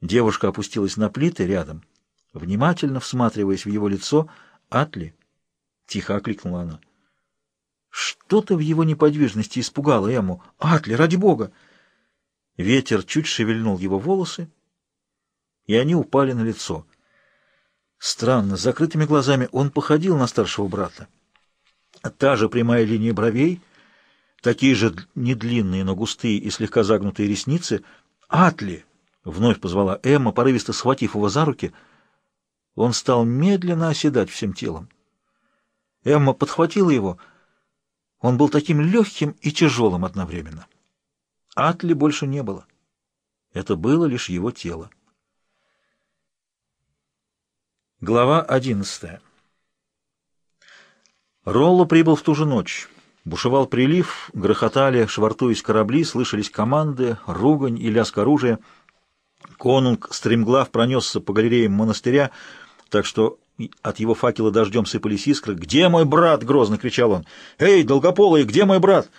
Девушка опустилась на плиты рядом, внимательно всматриваясь в его лицо. «Атли!» — тихо окликнула она. Что-то в его неподвижности испугало Эму. «Атли, ради бога!» Ветер чуть шевельнул его волосы, и они упали на лицо. Странно, с закрытыми глазами он походил на старшего брата. Та же прямая линия бровей, такие же недлинные, но густые и слегка загнутые ресницы. «Атли!» — вновь позвала Эмма, порывисто схватив его за руки. Он стал медленно оседать всем телом. Эмма подхватила его. Он был таким легким и тяжелым одновременно. Атли больше не было. Это было лишь его тело. Глава одиннадцатая. Ролло прибыл в ту же ночь. Бушевал прилив, грохотали, швартуясь корабли, слышались команды, ругань и лязг оружия. Конунг стремглав пронесся по галереям монастыря, так что от его факела дождем сыпались искры. «Где мой брат?» — грозно кричал он. «Эй, долгополый, где мой брат?»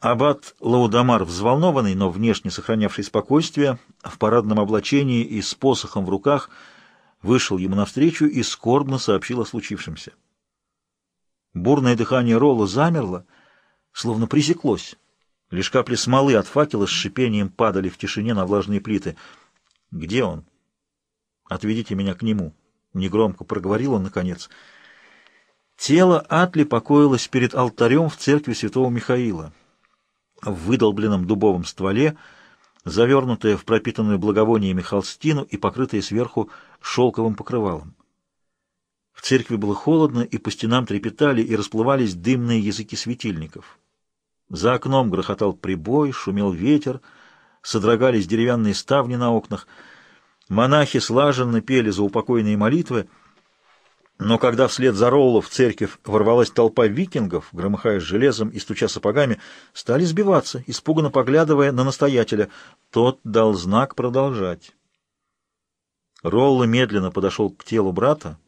Аббат Лаудамар, взволнованный, но внешне сохранявший спокойствие, в парадном облачении и с посохом в руках — вышел ему навстречу и скорбно сообщил о случившемся. Бурное дыхание Ролла замерло, словно пресеклось. Лишь капли смолы от факела с шипением падали в тишине на влажные плиты. «Где он?» «Отведите меня к нему», — негромко проговорил он наконец. Тело Атли покоилось перед алтарем в церкви святого Михаила. В выдолбленном дубовом стволе — завернутая в пропитанную благовониями холстину и покрытая сверху шелковым покрывалом. В церкви было холодно, и по стенам трепетали и расплывались дымные языки светильников. За окном грохотал прибой, шумел ветер, содрогались деревянные ставни на окнах. Монахи слаженно пели за упокойные молитвы — но когда вслед за Ролло в церковь ворвалась толпа викингов, громыхая железом и стуча сапогами, стали сбиваться, испуганно поглядывая на настоятеля. Тот дал знак продолжать. Ролло медленно подошел к телу брата,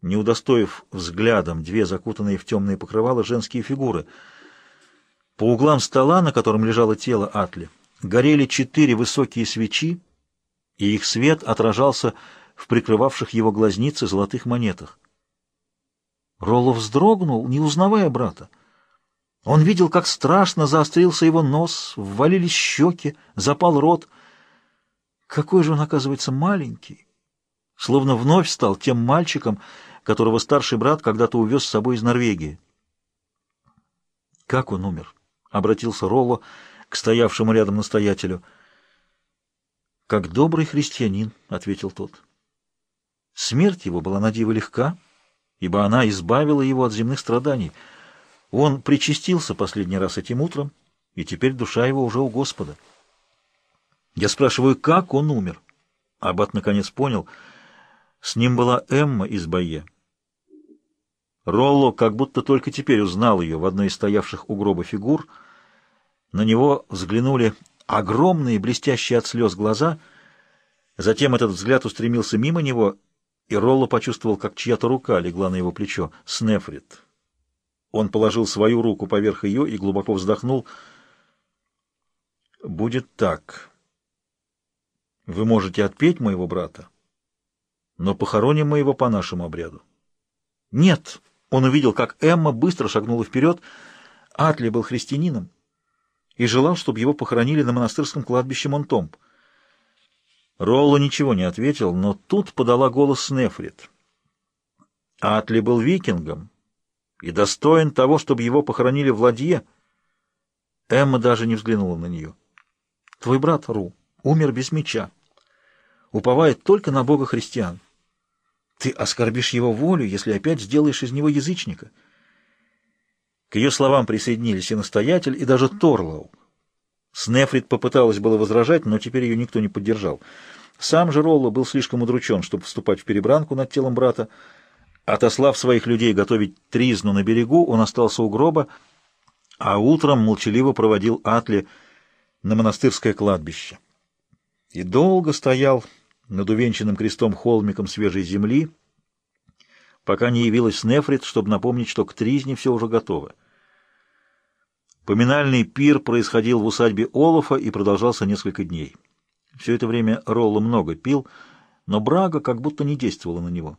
не удостоив взглядом две закутанные в темные покрывала женские фигуры. По углам стола, на котором лежало тело Атли, горели четыре высокие свечи, и их свет отражался в прикрывавших его глазницы золотых монетах. Ролло вздрогнул, не узнавая брата. Он видел, как страшно заострился его нос, ввалились щеки, запал рот. Какой же он, оказывается, маленький! Словно вновь стал тем мальчиком, которого старший брат когда-то увез с собой из Норвегии. «Как он умер?» — обратился Ролло к стоявшему рядом настоятелю. «Как добрый христианин», — ответил тот. Смерть его была на диво легка, ибо она избавила его от земных страданий. Он причастился последний раз этим утром, и теперь душа его уже у Господа. Я спрашиваю, как он умер? Аббат наконец понял. С ним была Эмма из Бае. Ролло как будто только теперь узнал ее в одной из стоявших у гроба фигур. На него взглянули огромные, блестящие от слез глаза. Затем этот взгляд устремился мимо него и Ролло почувствовал, как чья-то рука легла на его плечо. Снефрит. Он положил свою руку поверх ее и глубоко вздохнул. «Будет так. Вы можете отпеть моего брата, но похороним мы его по нашему обряду». «Нет!» Он увидел, как Эмма быстро шагнула вперед. Атли был христианином и желал, чтобы его похоронили на монастырском кладбище Монтомп. Ролло ничего не ответил, но тут подала голос Снефрит. Атли был викингом и достоин того, чтобы его похоронили в ладье. Эмма даже не взглянула на нее. Твой брат, Ру, умер без меча, уповает только на Бога христиан. Ты оскорбишь его волю, если опять сделаешь из него язычника. К ее словам присоединились и настоятель, и даже Торлоу. Снефрит попыталась было возражать, но теперь ее никто не поддержал. Сам же Ролло был слишком удручен, чтобы вступать в перебранку над телом брата. Отослав своих людей готовить тризну на берегу, он остался у гроба, а утром молчаливо проводил Атли на монастырское кладбище. И долго стоял над увенчанным крестом холмиком свежей земли, пока не явилась Снефрит, чтобы напомнить, что к тризне все уже готово. Поминальный пир происходил в усадьбе Олафа и продолжался несколько дней. Все это время Ролло много пил, но Брага как будто не действовала на него.